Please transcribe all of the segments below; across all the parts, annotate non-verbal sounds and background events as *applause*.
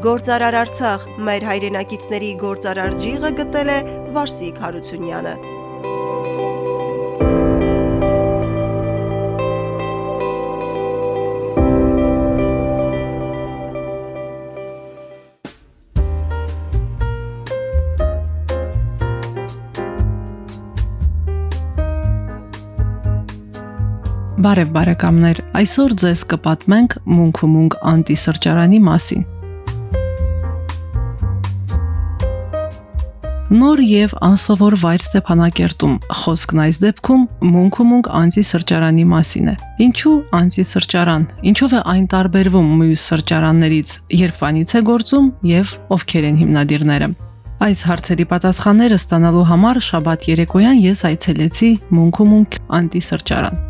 Գործարար Արցախ մեր հայրենակիցների գործարար ջիղը գտել է Վարսիկ Հարությունյանը։ Բարև բարեկամներ, այսօր ձեզ կպատմենք Մունք ու Մունք անտիսրճարանի մասին։ Նոր եւ անսովոր վայր Ստեփանակերտում խոսքն այս դեպքում Մունք ու Մունք անտիսրճարանի մասին է։ Ինչու անտիսրճարան։ Ինչով է այն տարբերվում մյուս սրճարաններից, երբ վանից է գործում եւ ովքեր են հիմնադիրները։ Այս հարցերի պատասխանները ստանալու համար շաբաթ երեկոյան ես այցելեցի Մունք ու Մունք անտիսրճարան։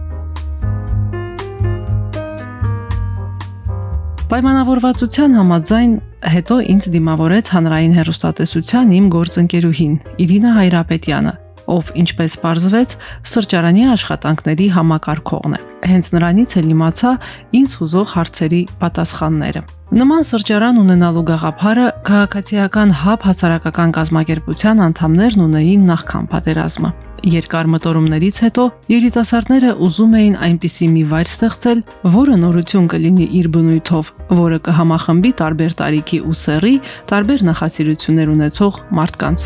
Պայմանավորվածության համաձայն հետո ինձ դիմավորեց հանրային հերոստատեսության իմ գործընկերուհին Իրինա Հայրապետյանը, ով ինչպես պարզվեց, սրճարանի աշխատանքների համակարգողն է։ Հենց նրանից էլ իմացա ինձ հուզող հարցերի պատասխանները։ Նման սրճարան ունենալու գաղափարը քաղաքացիական հապ հասարակական կազմակերպության անդամներն ունեին նախքան պատերազմը։ Երկար մտորումներից հետո երիտասարդները ուզում էին այնպիսի մի վայր ստեղծել, որը նորություն կլինի իր բնույթով, որը կհամախմբի տարբեր տարիքի ու սեռի, տարբեր նախասիրություններ ունեցող մարդկանց։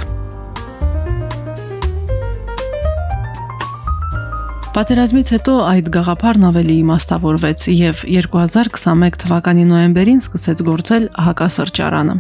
Պատերազմից հետո այդ գաղափարն ավելի իմաստավորվեց եւ 2021 թվականի նոյեմբերին սկսեց գործել հակասրճարանը։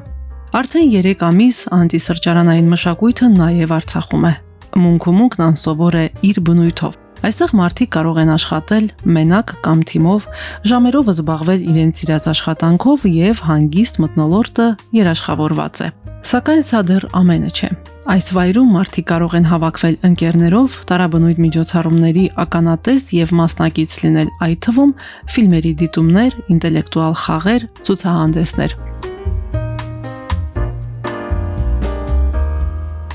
Արդեն 3 ամիս անտիսրճարանային մշակույթը նաև Արցախում է մունք-մունքն անսովոր է իր բնույթով։ Այստեղ մարդիկ կարող են աշխատել մենակ կամ թիմով, ժամերով զբաղվել իրենց իրաց աշխատանքով եւ հանգիստ մտնոլորտը երաշխավորված է։ Սակայն սա դեռ ամենը չէ։ Այս վայրում մարդիկ կարող են հավաքվել ընկերներով, տարաբնույթ միջոցառումների ականատես եւ մասնակից լինել, այդ թվում ֆիլմերի դիտումներ, ինտելեկտուալ խաղեր, ցուցահանդեսներ։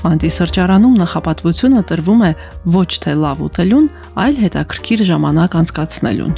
Անտիսրճարանում նախապատվությունը տրվում է ոչ թե լավ ուտելուն, այլ հետաքրքիր ժամանակ անցկացնելուն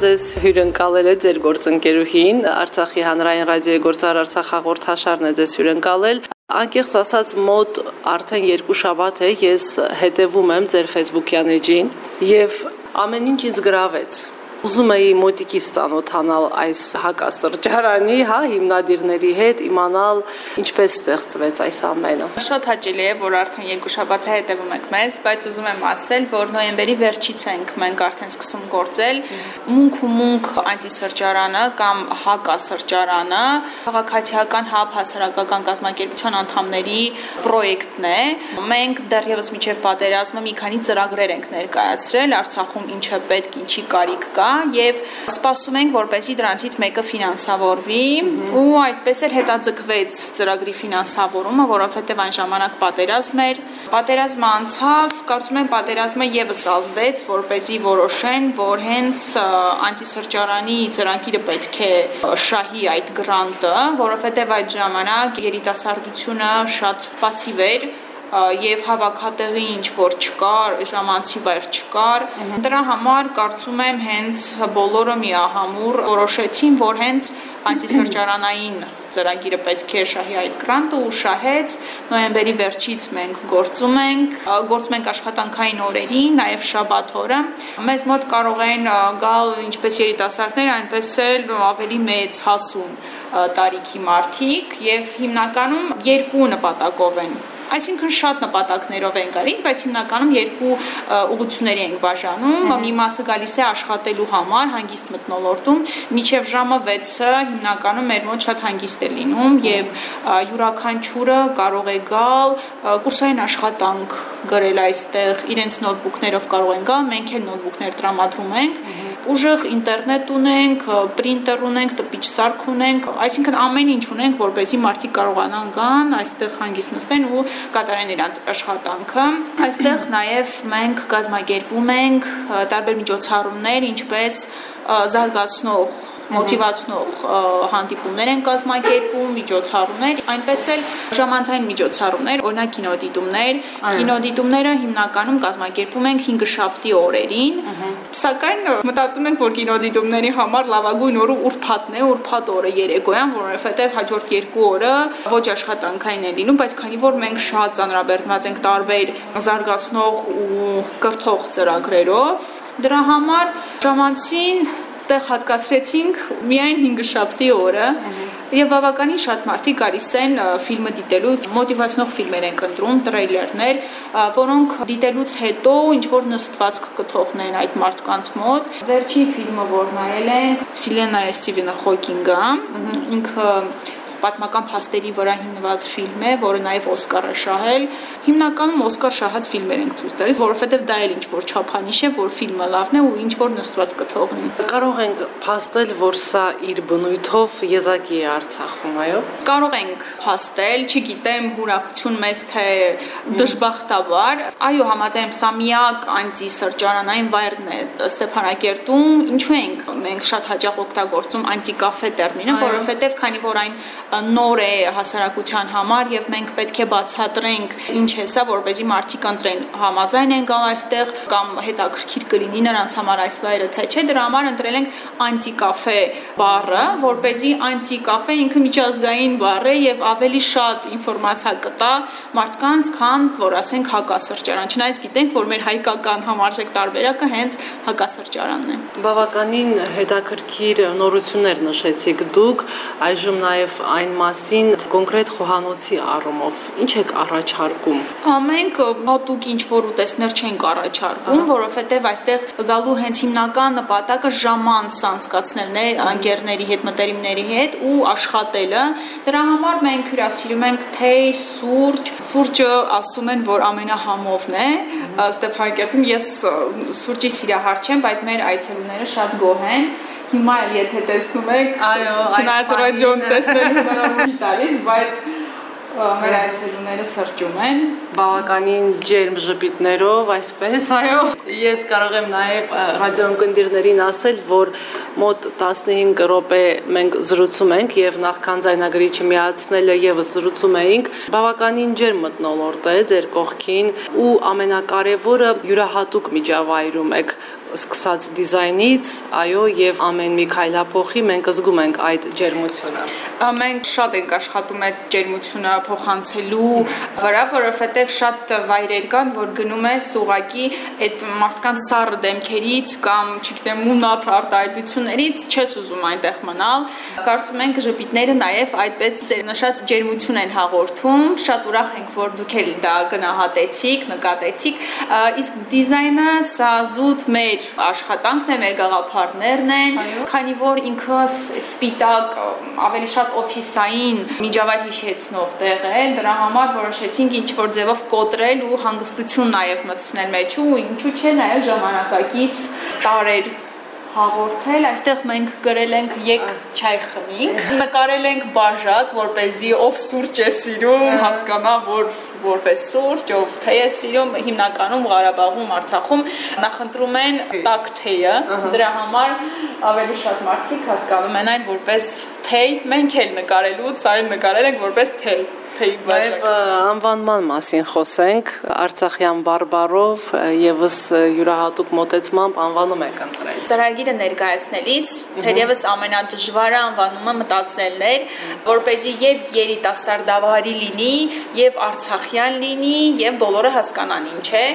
ձեզ հյուրընկալել է ձեր գործընկերուհին Արցախի հանրային ռադիոյի գործար Արցախ հաղորդաշարն է ձեզ հյուրընկալել Անկեղծ ասած մոտ արդեն երկու շաբաթ է ես հետևում եմ ձեր Facebook-յան էջին եւ ամեն ինչ ինձ գրավեց Ուզում էի մոտիկից ծանոթանալ այս հակասրճարանի, հա, հիմնադիրների հետ, իմանալ ինչպես ստեղծվեց այս ամենը։ Շատ հաճելի է, որ արդեն երկու շաբաթ է հետևում եք մեզ, բայց ուզում եմ ասել, որ նոյեմբերի վերջից ենք մենք արդեն սկսում գործել. Մունք ու Մունք անտիսրճարանը կամ հակասրճարանը քաղաքացիական հապ հասարակական կազմակերպության անդամների պրոյեկտն է։ Մենք դեռևս միջև պատերազմը մի քանի ծրագրեր ենք ներկայացրել Արցախում ինչը պետք, ինչի կարիք կա եւ սպասում ենք, որպեսի դրանցից մեկը ֆինանսավորվի ու այդպես էլ հետաձգվեց ծրագրի ֆինանսավորումը, որովհետեւ այն ժամանակ պատերազմ էր։ Պատերազմը անցավ, կարծում եմ պատերազմը եւս ազդեց, որպեսի որոշեն, որ հենց անտիսրճարանի ծրագիրը պետք է շահի այդ գրանտը, որովհետեւ այդ ժամանակ երիտասարդությունը շատ пассив էր եւ հավաքատեղի ինչ որ չկար, ժամանցի վայր չկար։ Դրա համար կարծում եմ հենց բոլորը միահամուռ որոշեցին, որ հենց անտիսրճարանային ծրագիրը պետք է շահի այդ գրանտը ու շահեց նոյեմբերի վերջից մենք գործում ենք գործում ենք աշխատանքային օրերին նաև շաբաթ օրը մեզ մոտ կարող են գալ ինչպես երիտասարդներ այնպես էլ ավելի մեծ հասուն տարիքի մարդիկ եւ հիմնականում երկու նպատակով են Այսինքն շատ նպատակներով են գալիս, բայց հիմնականում երկու ուղությունների ենք բաժանում։ Մի մասը գալիս է աշխատելու համար հանգիստ մտնոլորտում, միջև ժամը 6-ը հիմնականում մեր մոտ շատ հանգիստ է լինում եւ յուրաքանչյուրը կարող է գալ կուրսային աշխատանք գրել այստեղ, իրենց նոթբուքներով կարող են գալ, մենք էլ նոթբուքներ տրամադրում ենք ուժեղ ինտերնետ ունենք, պրինտեր ունենք, տպիչ սարք ունենք, այսինքն ամեն ինչ ունենք, որպեսզի մարդիկ կարողանան գան, այստեղ հանգիստ նստեն ու կատարեն իրենց աշխատանքը։ Այստեղ նաև մենք կազմակերպում ենք տարբեր միջոցառումներ, ինչպես զարգացնող մոտիվացնող հանդիպումներ են կազմակերպում, միջոցառումներ, այնպես էլ ժամանցային միջոցառումներ, օրինակ կինոդիտումներ, կինոդիտումները հիմնականում կազմակերպում ենք 5 շաբթի օրերին, սակայն մտածում ենք, որ կինոդիտումների համար լավագույն օրը ուրբաթն է, ուրբաթ օրը երեկոյան, որովհետև հաջորդ երկու օրը ոչ աշխատանքային է լինում, բայց քանի որ մենք շատ ծանրաբեռնված ենք տարբեր զարգացնող ու կրթող ծրագրերով, դրա համար ժամանցին տեղ հատկացրեցինք միայն 5 շաբթի օրը եւ բավականին շատ մարդիկ գալիս են ֆիլմը դիտելու մոտիվացնող ֆիլմեր են ընտրում տրեյլերներ որոնք դիտելուց հետո ինչ որ նստվածք կթողնեն այդ մարդկանց մոտ վերջին ֆիլմը որ նայել են Սիլենա Ստիվենը Հոկինգը ինքը պատմական փաստերի վրա հիմնված ֆիլմ է, որը նաև Օսկար է շահել։ Հիմնականում Օսկար շահած ֆիլմեր ենք ցույց տալիս, որովհետև դա էլ ինչ որ չափանիշ է, որ ֆիլմը լավն է ու ինչ որ նստված կթողնի։ Կարող ենք փաստել, որ սա իր բնույթով եզակի է Արցախում, այո։ Կարող ենք փաստել, չգիտեմ, հուրակություն մեզ թե դժբախտաբար։ Այո, համաձայն սա միակ անտիսրջարանային վայրն է Ստեփանակերտում։ Ինչու ենք մենք շատ հաճախ օգտագործում անտիկաֆե տերմինը, որովհետև քանի որ այն նոր է հասարակության համար եւ մենք պետք է բացատրենք ինչ է սա, որպեսզի մարդիկ ընտրեն համաձայն են գալ այստեղ կամ հետաքրքիր կլինի նրանց համար այս վայրը թե չէ, դրա համար ընտրել ենք անտիկաֆե բառը, որպեսզի անտիկաֆե ինքը միջազգային բառ է եւ ավելի շատ ինֆորմացիա կտա մարդկանց, քան որ ասենք հակասրճարան։ Չնայած գիտենք, որ մեր հայկական համարժեք տարբերակը հենց հակասրճարանն է։ Բավականին հետաքրքիր նորություններ նշեցիք դուք, այժմ նաեւ այն մասին կոնկրետ խոհանոցի առումով ինչ եք առաջարկում։ Մենք հատուկ ինչ որ ուտեսներ չենք առաջարկում, որովհետև այստեղ գալու հենց հիմնական նպատակը ժամանց անցկացնելն է անկերների հետ, մտերիմների հետ ու աշխատելը։ Դրա համար մենք հյուրասիրում ենք թեյ, սուրճ։ Սուրճը ասում են, որ ամենահամովն է Ստեփանակերտում։ Ես սուրճի սիրահար չեմ, բայց մեր այցելուները շատ գոհ են հիմա եթե տեսնում եք, այո, չնայած ռադիոն տեսնելու հնարավորություն տալիս, բայց մեր այցելուները սրճում են բավականին ջերմ ժպիտներով, այսպես, այո։ Ես կարող եմ նաև ռադիոընկերներին ասել, որ մոտ 15 րոպե մենք զրուցում ենք եւ նախքան ձայնագրիչը միացնելը եւս զրուցում էինք։ Բավականին ջերմ մտնոլորտ է ձեր կողքին ու ամենակարևորը յուրահատուկ միջավայրում եք սկսած դիզայնից, այո, եւ ամեն մի քայլափոխի մենք զգում ենք այդ ջերմությունը։ Մենք շատ ենք աշխատում այդ ջերմությունը փոխանցելու վրա, որովհետեւ շատ վայրեր կան, որ գնում ես ուղակի այդ մարդկանց սառը դեմքերից կամ, չգիտեմ, մունատ արտահայտություններից չես ուզում այնտեղ մնալ։ Կարծում ենք ժպիտները նաեւ այդպես ձեր նշած ջերմություն են հաղորդում։ Շատ ուրախ ենք, որ դուք էլ դա գնահատեցիք, նկատեցիք։ Իսկ դիզայնը սա զուտ մեր մեր աշխատանքն է, մեր գաղափարներն են, քանի որ ինքը սպիտակ ավելի շատ օֆիսային միջավայր հիշեցնող տեղ է, դրա համար որոշեցինք ինչ որ ձևով կոտրել ու հանգստություն նաև մտցնել մեջ ու ինչու՞ չէ նաև ժամանակակից տարեր հաղորդել, այստեղ մենք գրել ենք եկ չայ խմինք, նկարել ենք բաժակ, որ เป զի ով սուրճ է սիրում, հասկանա, որ որպես սուրճ, ով թեյ է սիրում, հիմնականում Ղարաբաղում, Արցախում նախընտրում են տաք թեյը, դրա համար ավելի շատ մարդիկ հասկանում են այն որպես թեյ, մենք էլ նկարելուց այն նկարել ենք որպես թեյ թեյ բաժակ։ Անվանման մասին խոսենք, Արցախյան բարբարով եւս յուրահատուկ մոտեցմամբ անվանում եք ընտրել։ Ծրագիրը ներկայացնելիս թերևս ամենադժվարը անվանումը մտածելն էր, որ เป զի եւ երիտասարդավարի լինի, եւ արցախյան լինի, եւ բոլորը հասկանան ինչ է,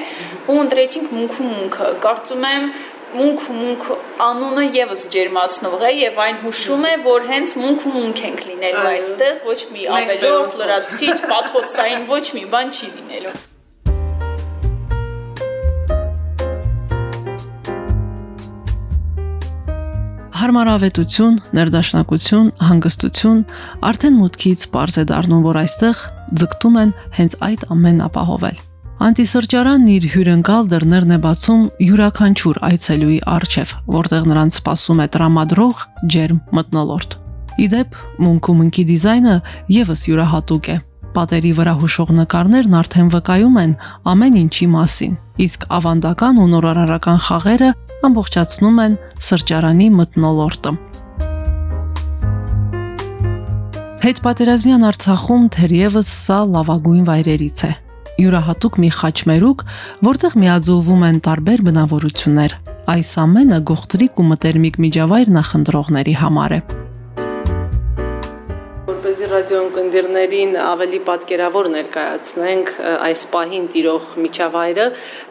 ու ընտրեցինք մունք ու մունքը։ Կարծում եմ մունք մունք անունը եւս ջերմացնող է եւ այն հուշում է որ հենց մունք ու մունք ենք լինելու այստեղ ոչ մի ավելորդ լրացուցիչ *laughs* պաթոսային ոչ մի բան չի լինելու Հարմարավետություն, ներդաշնակություն, հանգստություն արդեն մուտքից པարզ է դառնում, որ այստեղ ձգտում են հենց այդ ամենն ապահովել։ Անտիսրճարանն իր հյուրընկալ դռներն է բացում յուրաքանչյուր այցելուի առջև, որտեղ նրանց սպասում է տրամադրող ջերմ մտնոլորտ։ Իդեպ մունքումնքի դիզայնը եւս յուրահատուկ է։ Պատերի վրա հուշող նկարներն արդեն վկայում են ամեն ինչի մասին, իսկ ավանդական ու նորարարական խաղերը ամբողջացնում են սրճարանի մտնոլորտը։ Հետ պատերազմյան Արցախում թերևս սա լավագույն վայրերից է։ Յուրահատուկ մի խաչմերուկ, որտեղ միաձուլվում են տարբեր բնավորություններ։ Այս ամենը գողտրիկ ու մտերմիկ միջավայր նախընտրողների համար է ռադիոընկերներին ավելի պատկերավոր ներկայացնենք այս պահին տիրող միջավայրը,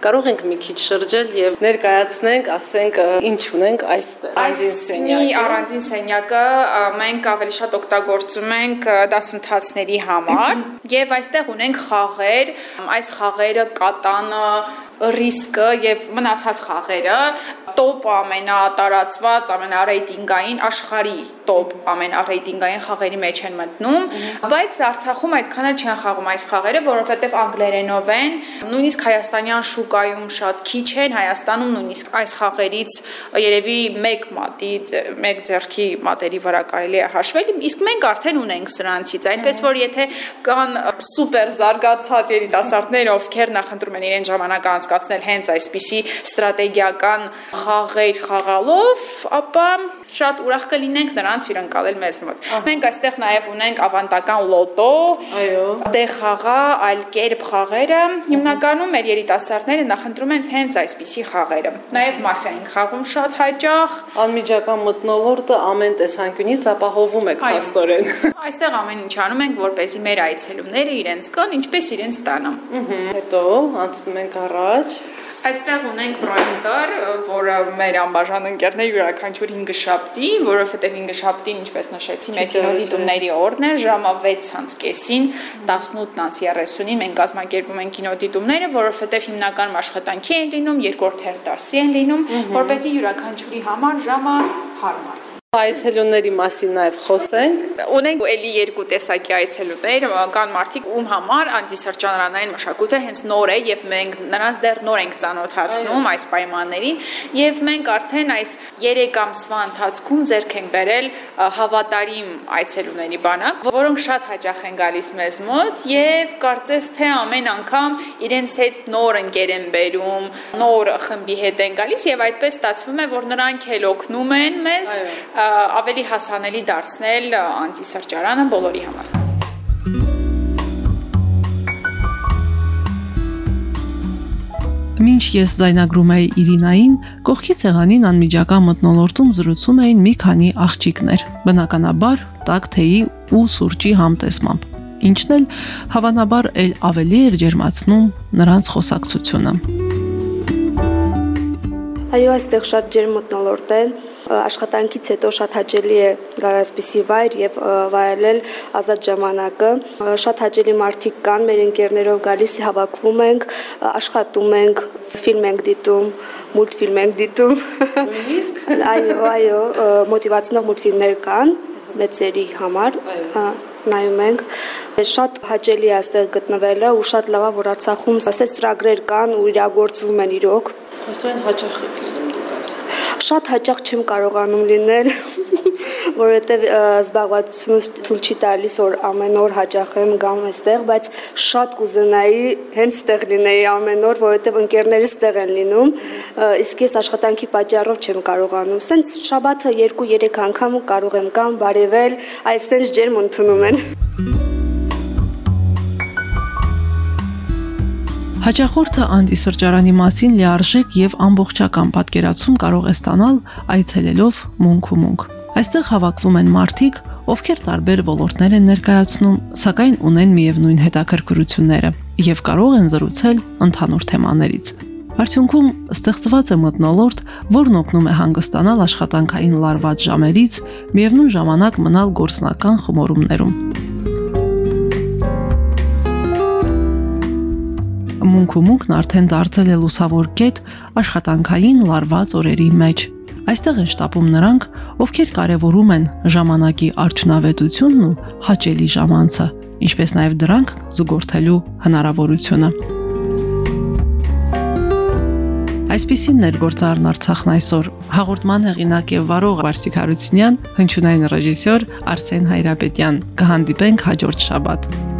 կարող ենք մի քիչ շրջել եւ ներկայացնենք, ասենք, ինչ ունենք այստեղ։ Այս մի առանձին սենյակը մենք ավելի շատ օգտագործում ենք դասընթացների համար եւ այստեղ ունենք խաղեր, այս խաղերը կատանը, ռիսկը եւ մնացած խաղերը տոպ ամենատարածված, ամենարեյտինգային աշխարհի տոպ ամենարեյտինգային խաղերի մեջ են մտնում, բայց Արցախում այդքան էլ չեն խաղում այս խաղերը, որովհետեւ անգլերենով են, նույնիսկ հայաստանյան շուկայում շատ քիչ են, Հայաստանում նույնիսկ այս խաղերից երևի 1 մատի, 1 ձեռքի մատերի վրա կարելի է հաշվել, իսկ մենք արդեն ունենք սրանցից, այնպես որ եթե կան սուպեր զարգացած երիտասարդներ, ովքեր նախընտրում են իրեն ժամանակ անցկացնել հենց այսպիսի ստրատեգիական խաղեր խաղալով, ապա շատ ուրախ կլինենք նրանց հյուրընկալել մեզ մոտ։ Մենք այստեղ նաև ունենք ավանդական լոտո, այո, դե խաղա, այլ կերպ խաղերը։ Հիմնականում մեր երիտասարդները նախընտրում են հենց այսպիսի խաղերը։ Նաև մաֆիային խաղում շատ հաճախ անմիջական մտնոլորտը ամեն տեսանկյունից ապահովում է փաստորեն։ *laughs* Այստեղ ամեն ինչ անում ենք, որպեսզի մեր այցելումները իրենց կան, ինչպես իրենց տանեմ։ Հետո անցնում ենք առաջ Այստեղ ունենք պրոյեկտոր, որը մեր անբաժան ընկերներ յուրաքանչյուր 5 շաբթի, որովհետև 5 շաբթին, ինչպես նշեցի, մեր կինոդիտումների օրն է, ժամը 6:30-ին 18:30-ին մենք կազմակերպում ենք կինոդիտումները, որովհետև հիմնականում աշխատանքի են լինում, երկրորդ հերթասի են լինում, որպեսզի յուրաքանչյուրի համար ժամը հարմար Այցելունների մասին նաև խոսենք։ Ունենք էլի երկու տեսակի այցելուներ, կան մարդիկ, ում համար անտիսրճարանային մշակույթը հենց նոր է եւ մենք նրանց դեռ նոր ենք ծանոթացնում այս պայմաններին եւ մենք արդեն այս 3 ամսվա ընթացքում ձեռք ենք բերել հավատարիմ այցելուների բանակ, որոնք շատ հաճախ են գալիս մեզ մոտ եւ կարծես թե ամեն անգամ իրենց հետ նոր ընկեր են բերում, նոր խմբի հետ են գալիս եւ այդպես ստացվում է, որ նրանք էլ օգնում են մեզ ավելի հասանելի դարձնել անտիսրճարանը բոլորի համար։ Մինչ ես զայնագրում էի Իրինային, կողքի ցեղանին անմիջական մտնոլորտում զրուցում էին մի քանի աղջիկներ, բնականաբար տաք թեյի ու սուրճի համտեսմամբ։ Ինչն էլ հավանաբար ել ավելի էր ջերմացնում նրանց խոսակցությունը։ Այո, այստեղ շատ ջերմ մտնոլորտ է, աշխատանքից հետո շատ հաճելի է գալ այսպիսի վայր եւ վայելել ազատ ժամանակը։ Շատ հաճելի մարդիկ կան, մեր ընկերներով գալիս հավաքվում ենք, աշխատում ենք, ֆիլմ ենք դիտում, մուլտֆիլմ ենք դիտում։ Նույնիսկ *laughs* Այո, այո, մոտիվացնող մուլտֆիլմներ կան մեծերի համար։ նայում ենք շատ հաճելի է այստեղ գտնվելը ու շատ լավ է որ Արցախում ասես ծրագրեր կան ու իրագործվում են իրոք Աստորեն հաճախ եք Շատ հաճախ չեմ կարողանում լինել, *laughs* որովհետև զբաղվածությունս թույլ չի տալիս, որ ամեն օր հաճախ եմ գամ այստեղ, բայց շատ կուզենայի հենց ստեղ լինեի ամեն օր, որովհետև ընկերներս ստեղ են լինում, իսկ ես աշխատանքի պատճառով չեմ կարողանում։ Սենց շաբաթը 2-3 անգամ կարող եմ կամ բարևել, այսպես ջերմ ընդունում են։ *laughs* Հաճախորդը անտիսրճարանի մասին լիարժեք եւ ամբողջական պատկերացում կարող է ստանալ այցելելով մունք ու մունք։ Այստեղ հավաքվում են մարդիկ, ովքեր տարբեր ոլորտներ են ներկայացնում, սակայն ունեն միևնույն հետաքրքրությունները եւ կարող են զրուցել ընդհանուր թեմաներից։ Արդյունքում ստեղծված է մտնոլորտ, որն օգնում է հանգստանալ աշխատանքային լարված ժամերից, միևնույն ժամանակ մնալ գործնական խմորումներում։ մունք ու մունքն արդեն դարձել է լուսավոր կետ աշխատանքային լարված օրերի մեջ։ Այստեղ են շտապում նրանք, ովքեր կարևորում են ժամանակի արդյունավետությունն ու հաճելի ժամանցը, ինչպես նաև դրանք զուգորդելու հնարավորությունը։ Այսպիսին ներգործարն Արցախն այսօր հաղորդման հեղինակ եւ վարող Վարսիկ Հարությունյան, հնչյունային ռեժիսոր Արսեն Հայրապետյան։ Կհանդիպենք հաջորդ շաբաթ։